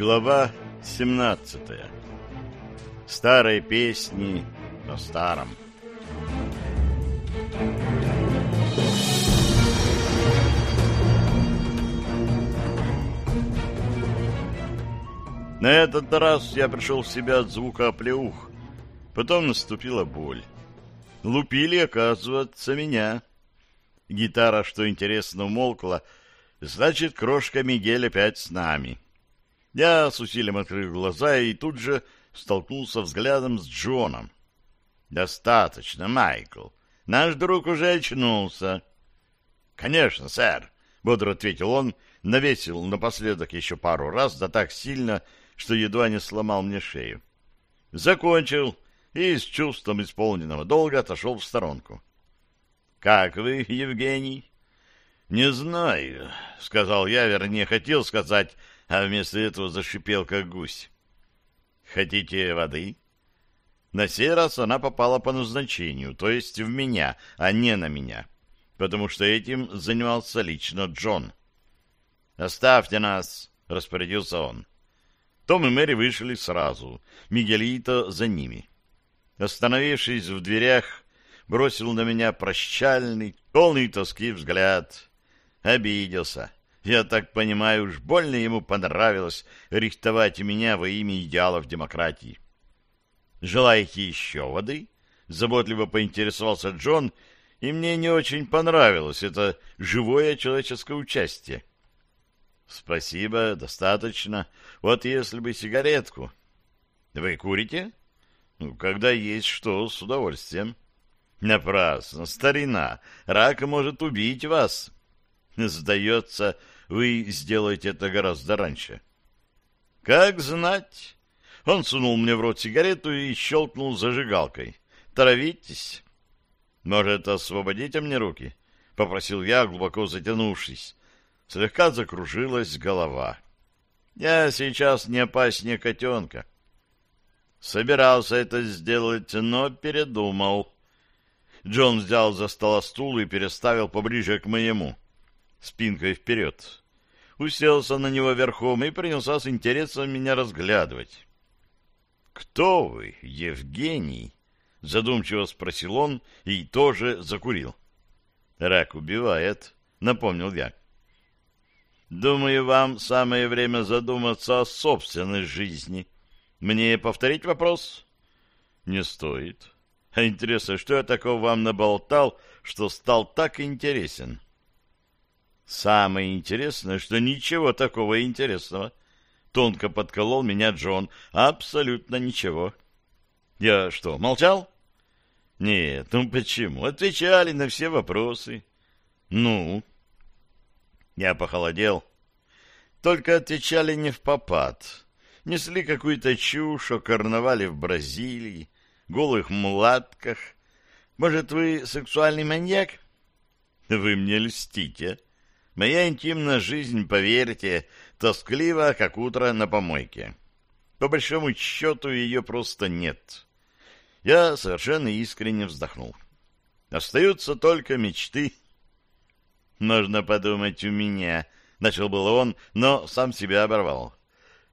Глава 17 Старые песни о старом. На этот раз я пришел в себя от звука оплеух. Потом наступила боль. Лупили, оказывается, меня. Гитара, что интересно, умолкла. Значит, крошка Мигель опять с нами. Я с усилием открыл глаза и тут же столкнулся взглядом с Джоном. «Достаточно, Майкл. Наш друг уже очнулся». «Конечно, сэр», — бодро ответил он, навесил напоследок еще пару раз, да так сильно, что едва не сломал мне шею. Закончил и с чувством исполненного долга отошел в сторонку. «Как вы, Евгений?» «Не знаю», — сказал я, вернее, хотел сказать, а вместо этого зашипел, как гусь. «Хотите воды?» На сей раз она попала по назначению, то есть в меня, а не на меня, потому что этим занимался лично Джон. «Оставьте нас», — распорядился он. Том и Мэри вышли сразу, Мигелито за ними. Остановившись в дверях, бросил на меня прощальный, полный тоски взгляд. Обиделся. Я так понимаю, уж больно ему понравилось рихтовать меня во имя идеалов демократии. «Желаете еще воды?» — заботливо поинтересовался Джон, и мне не очень понравилось это живое человеческое участие. Спасибо, достаточно. Вот если бы сигаретку. Вы курите? Ну, когда есть что, с удовольствием. Напрасно, старина. Рак может убить вас. Сдается, вы сделаете это гораздо раньше. Как знать. Он сунул мне в рот сигарету и щелкнул зажигалкой. Травитесь. Может, освободите мне руки? Попросил я, глубоко затянувшись. Слегка закружилась голова. Я сейчас не опаснее котенка. Собирался это сделать, но передумал. Джон взял за стола стул и переставил поближе к моему, спинкой вперед. Уселся на него верхом и принялся с интересом меня разглядывать. «Кто вы, Евгений?» — задумчиво спросил он и тоже закурил. «Рак убивает», — напомнил я. Думаю, вам самое время задуматься о собственной жизни. Мне повторить вопрос? Не стоит. А интересно, что я такого вам наболтал, что стал так интересен? Самое интересное, что ничего такого интересного. Тонко подколол меня Джон. Абсолютно ничего. Я что, молчал? Нет, ну почему? Отвечали на все вопросы. Ну, я похолодел. Только отвечали не в попад. Несли какую-то чушь о карнавале в Бразилии, голых мулатках. Может, вы сексуальный маньяк? Вы мне льстите. Моя интимная жизнь, поверьте, тосклива, как утро на помойке. По большому счету ее просто нет. Я совершенно искренне вздохнул. Остаются только мечты можно подумать, у меня, — начал было он, но сам себя оборвал.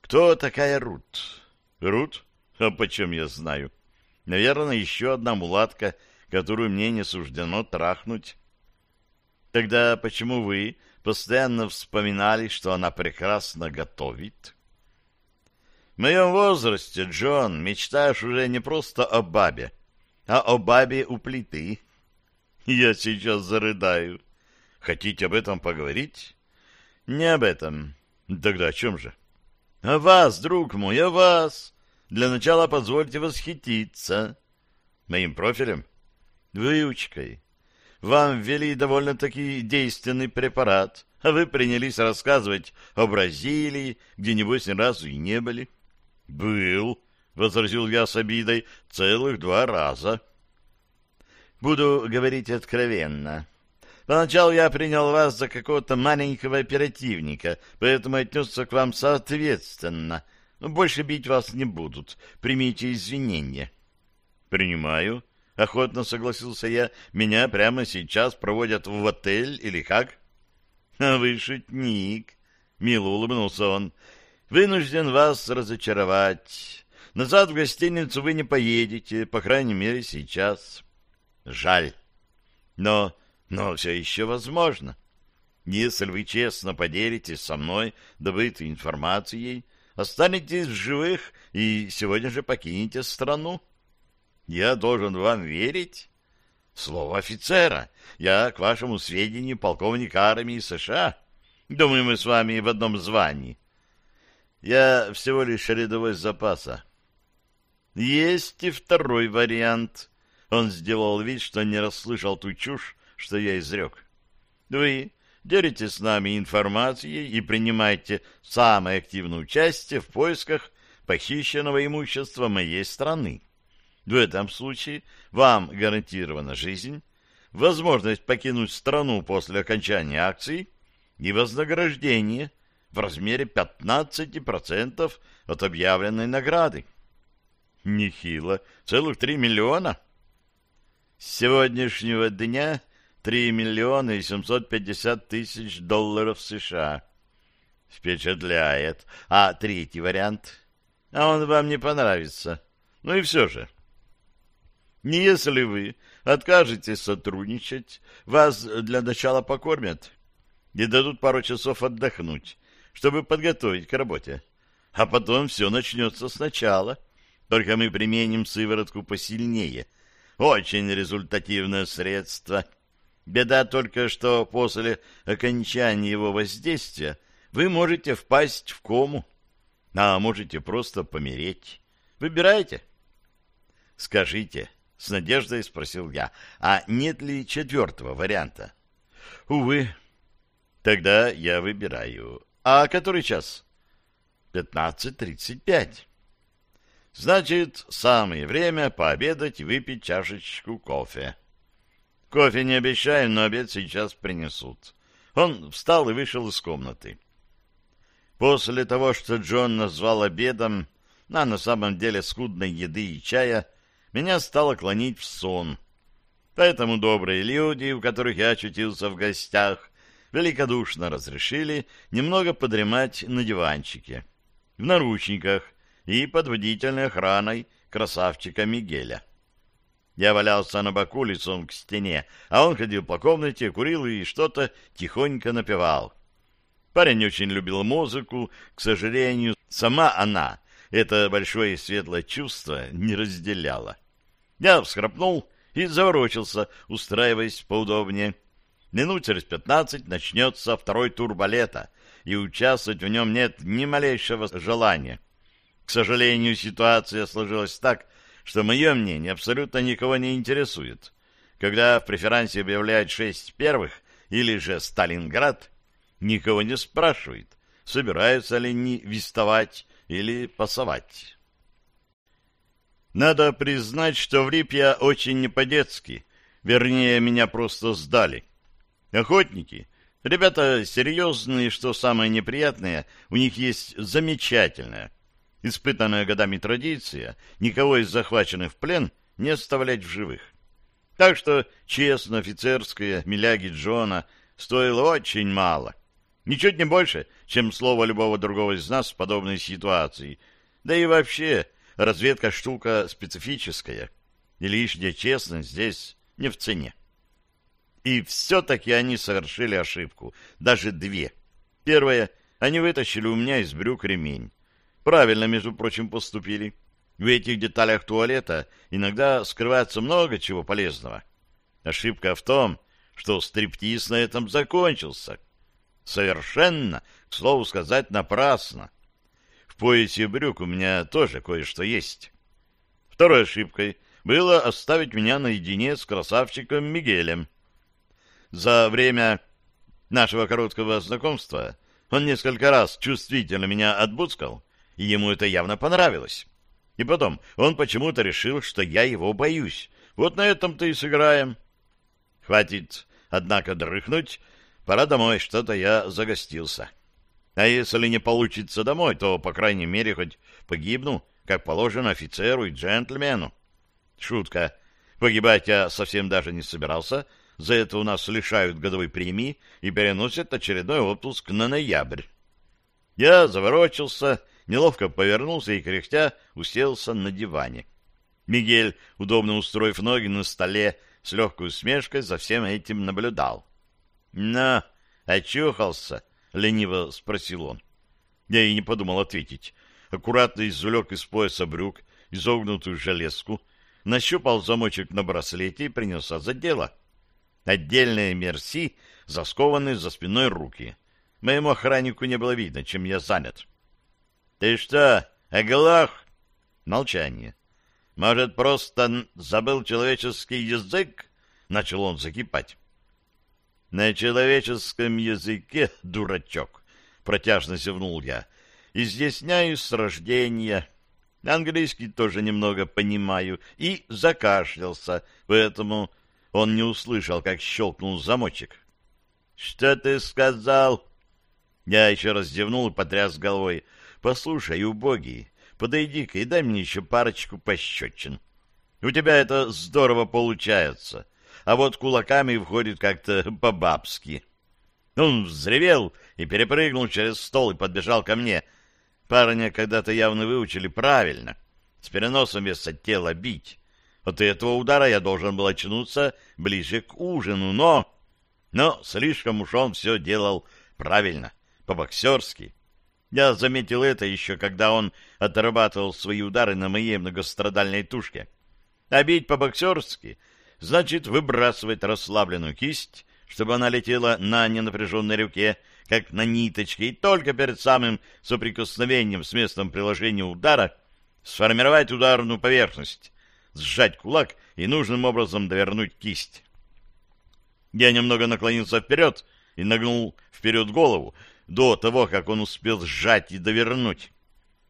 Кто такая Рут? Рут? А почем я знаю? Наверное, еще одна мулатка, которую мне не суждено трахнуть. Тогда почему вы постоянно вспоминали, что она прекрасно готовит? В моем возрасте, Джон, мечтаешь уже не просто о бабе, а о бабе у плиты. Я сейчас зарыдаю. Хотите об этом поговорить? Не об этом. Тогда о чем же? О вас, друг мой, о вас. Для начала позвольте восхититься. Моим профилем? Выучкой. Вам ввели довольно-таки действенный препарат, а вы принялись рассказывать о Бразилии, где, небось, ни разу и не были. — Был, — возразил я с обидой, — целых два раза. — Буду говорить откровенно. Поначалу я принял вас за какого-то маленького оперативника, поэтому отнесся к вам соответственно. Но больше бить вас не будут. Примите извинения. Принимаю. Охотно согласился я. Меня прямо сейчас проводят в отель или как? А вы шутник. Мило улыбнулся он. Вынужден вас разочаровать. Назад в гостиницу вы не поедете, по крайней мере, сейчас. Жаль. Но, но все еще возможно. Если вы честно поделитесь со мной добытой информацией, останетесь в живых и сегодня же покинете страну. Я должен вам верить? Слово офицера. Я, к вашему сведению, полковник армии США. Думаю, мы с вами в одном звании. Я всего лишь рядовой запаса. Есть и второй вариант. Он сделал вид, что не расслышал ту чушь, что я изрек. Вы делитесь с нами информацией и принимаете самое активное участие в поисках похищенного имущества моей страны. В этом случае вам гарантирована жизнь, возможность покинуть страну после окончания акций и вознаграждение в размере 15% от объявленной награды. Нехило. Целых три миллиона. С сегодняшнего дня три миллиона и семьсот пятьдесят тысяч долларов США. Впечатляет. А третий вариант? А он вам не понравится. Ну и все же. Не если вы откажетесь сотрудничать, вас для начала покормят и дадут пару часов отдохнуть, чтобы подготовить к работе. А потом все начнется сначала. Только мы применим сыворотку посильнее. Очень результативное средство. Беда только, что после окончания его воздействия вы можете впасть в кому, а можете просто помереть. Выбирайте. Скажите, — с надеждой спросил я. — А нет ли четвертого варианта? — Увы. — Тогда я выбираю. А который час? — Пятнадцать тридцать пять. — Значит, самое время пообедать и выпить чашечку кофе. Кофе не обещаю, но обед сейчас принесут. Он встал и вышел из комнаты. После того, что Джон назвал обедом, а на самом деле скудной еды и чая, меня стало клонить в сон. Поэтому добрые люди, у которых я очутился в гостях, великодушно разрешили немного подремать на диванчике, в наручниках и под водительной охраной красавчика Мигеля. Я валялся на боку лицом к стене, а он ходил по комнате, курил и что-то тихонько напевал. Парень очень любил музыку, к сожалению, сама она это большое и светлое чувство не разделяла. Я всхрапнул и заворочился, устраиваясь поудобнее. Минут через пятнадцать начнется второй тур балета, и участвовать в нем нет ни малейшего желания. К сожалению, ситуация сложилась так, что мое мнение абсолютно никого не интересует. Когда в преферансе объявляют шесть первых или же Сталинград, никого не спрашивает, собираются ли они вистовать или пасовать. Надо признать, что влип я очень не по-детски. Вернее, меня просто сдали. Охотники. Ребята серьезные, что самое неприятное, у них есть замечательная, испытанная годами традиция никого из захваченных в плен не оставлять в живых. Так что, честно, офицерская миляги Джона стоило очень мало. Ничуть не больше, чем слово любого другого из нас в подобной ситуации. Да и вообще, разведка штука специфическая, и лишняя честность здесь не в цене. И все-таки они совершили ошибку, даже две. Первое, они вытащили у меня из брюк ремень. Правильно, между прочим, поступили. В этих деталях туалета иногда скрывается много чего полезного. Ошибка в том, что стриптиз на этом закончился. Совершенно, к слову сказать, напрасно. В поясе брюк у меня тоже кое-что есть. Второй ошибкой было оставить меня наедине с красавчиком Мигелем. За время нашего короткого знакомства он несколько раз чувствительно меня отбудскал, и ему это явно понравилось. И потом, он почему-то решил, что я его боюсь. Вот на этом-то и сыграем. Хватит, однако, дрыхнуть. Пора домой, что-то я загостился. А если не получится домой, то, по крайней мере, хоть погибну, как положено офицеру и джентльмену. Шутка. Погибать я совсем даже не собирался. За это у нас лишают годовой премии и переносят очередной отпуск на ноябрь. Я заворочился, неловко повернулся и, кряхтя, уселся на диване. Мигель, удобно устроив ноги на столе, с легкой усмешкой за всем этим наблюдал. — На, очухался? — лениво спросил он. Я и не подумал ответить. Аккуратно извлек из пояса брюк изогнутую железку, нащупал замочек на браслете и принялся за дело. Отдельные мерси заскованы за спиной руки. Моему охраннику не было видно, чем я занят. — Ты что, оглох? Молчание. — Может, просто забыл человеческий язык? — начал он закипать. — На человеческом языке, дурачок, — протяжно зевнул я, — изъясняюсь с рождения. Английский тоже немного понимаю. И закашлялся, поэтому он не услышал, как щелкнул замочек. — Что ты сказал? Я еще раз зевнул и потряс головой. — Послушай, убогий, подойди-ка и дай мне еще парочку пощечин. У тебя это здорово получается, а вот кулаками входит как-то по-бабски. Он взревел и перепрыгнул через стол и подбежал ко мне. Парня когда-то явно выучили правильно, с переносом веса тела бить. От этого удара я должен был очнуться ближе к ужину, но... Но слишком уж он все делал правильно, по-боксерски. Я заметил это еще, когда он отрабатывал свои удары на моей многострадальной тушке. А бить по-боксерски значит выбрасывать расслабленную кисть, чтобы она летела на ненапряженной руке, как на ниточке, и только перед самым соприкосновением с местом приложения удара сформировать ударную поверхность, сжать кулак и нужным образом довернуть кисть. Я немного наклонился вперед и нагнул вперед голову до того, как он успел сжать и довернуть.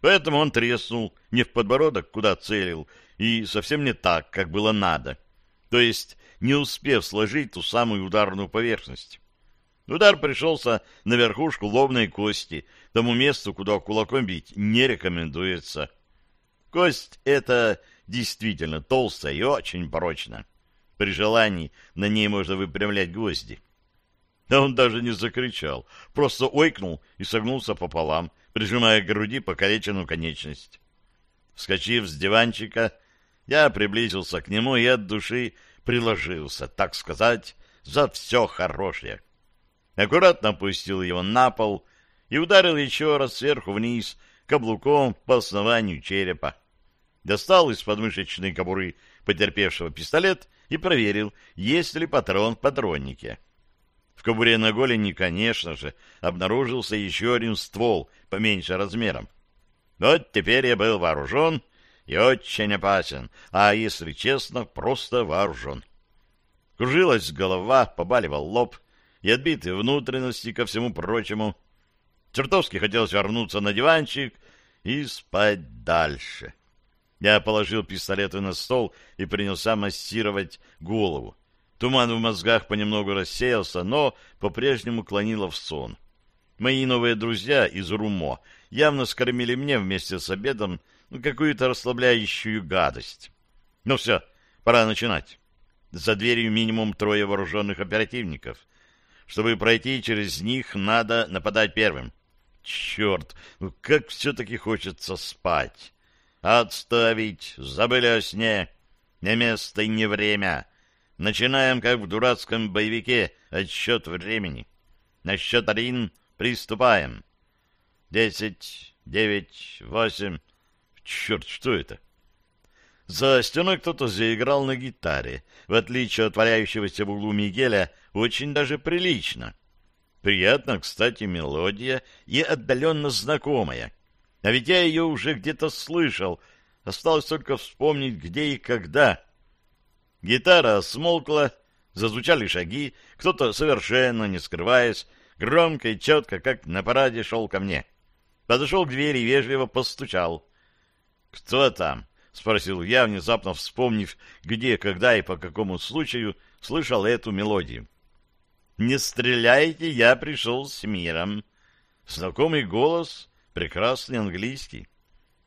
Поэтому он треснул не в подбородок, куда целил, и совсем не так, как было надо. То есть не успев сложить ту самую ударную поверхность. Удар пришелся на верхушку лобной кости, тому месту, куда кулаком бить не рекомендуется. Кость эта действительно толстая и очень прочная. При желании на ней можно выпрямлять гвозди. Да он даже не закричал, просто ойкнул и согнулся пополам, прижимая к груди покалеченную конечность. Вскочив с диванчика, я приблизился к нему и от души приложился, так сказать, за все хорошее. Аккуратно опустил его на пол и ударил еще раз сверху вниз каблуком по основанию черепа. Достал из подмышечной кобуры потерпевшего пистолет и проверил, есть ли патрон в патроннике. В кобуре на голени, конечно же, обнаружился еще один ствол, поменьше размером. Вот теперь я был вооружен и очень опасен, а, если честно, просто вооружен. Кружилась голова, побаливал лоб и отбитые внутренности ко всему прочему. Чертовски хотелось вернуться на диванчик и спать дальше. Я положил пистолеты на стол и принялся массировать голову. Туман в мозгах понемногу рассеялся, но по-прежнему клонило в сон. Мои новые друзья из Румо явно скормили мне вместе с обедом какую-то расслабляющую гадость. Ну все, пора начинать. За дверью минимум трое вооруженных оперативников. Чтобы пройти через них, надо нападать первым. Черт, ну как все-таки хочется спать. Отставить, забыли о сне. Не место и не время. Начинаем, как в дурацком боевике, отсчет времени. На счет один приступаем. Десять, девять, восемь... Черт, что это? За стеной кто-то заиграл на гитаре. В отличие от валяющегося в углу Мигеля, очень даже прилично. Приятно, кстати, мелодия и отдаленно знакомая. А ведь я ее уже где-то слышал. Осталось только вспомнить, где и когда. Гитара смолкла, зазвучали шаги. Кто-то, совершенно не скрываясь, громко и четко, как на параде, шел ко мне. Подошел к двери и вежливо постучал. «Кто там?» — спросил я, внезапно вспомнив, где, когда и по какому случаю слышал эту мелодию. «Не стреляйте, я пришел с миром». Знакомый голос, прекрасный английский.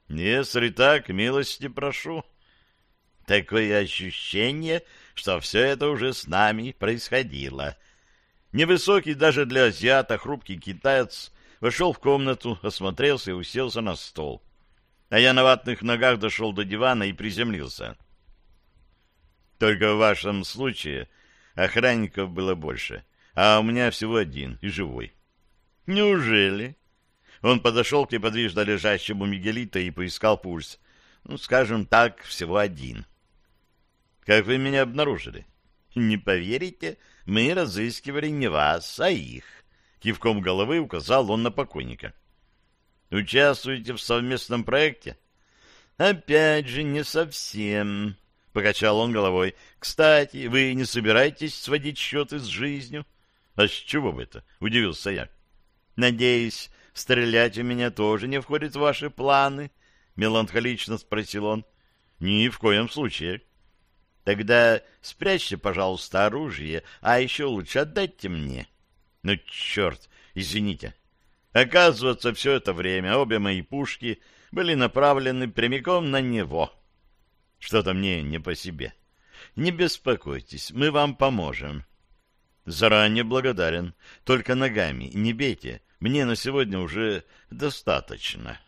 «Если так, милости прошу». Такое ощущение, что все это уже с нами происходило. Невысокий даже для азиата хрупкий китаец вошел в комнату, осмотрелся и уселся на стол. А я на ватных ногах дошел до дивана и приземлился. Только в вашем случае охранников было больше, а у меня всего один и живой. Неужели? Он подошел к неподвижно лежащему Мигелита и поискал пульс. Ну, скажем так, всего один. Как вы меня обнаружили? Не поверите, мы разыскивали не вас, а их. Кивком головы указал он на покойника. Участвуете в совместном проекте? Опять же, не совсем. — покачал он головой. — Кстати, вы не собираетесь сводить счеты с жизнью? — А с чего бы это? — удивился я. — Надеюсь, стрелять у меня тоже не входит в ваши планы? — меланхолично спросил он. — Ни в коем случае. — Тогда спрячьте, пожалуйста, оружие, а еще лучше отдайте мне. — Ну, черт, извините. Оказывается, все это время обе мои пушки были направлены прямиком на него. — что-то мне не по себе. Не беспокойтесь, мы вам поможем. Заранее благодарен. Только ногами не бейте. Мне на сегодня уже достаточно.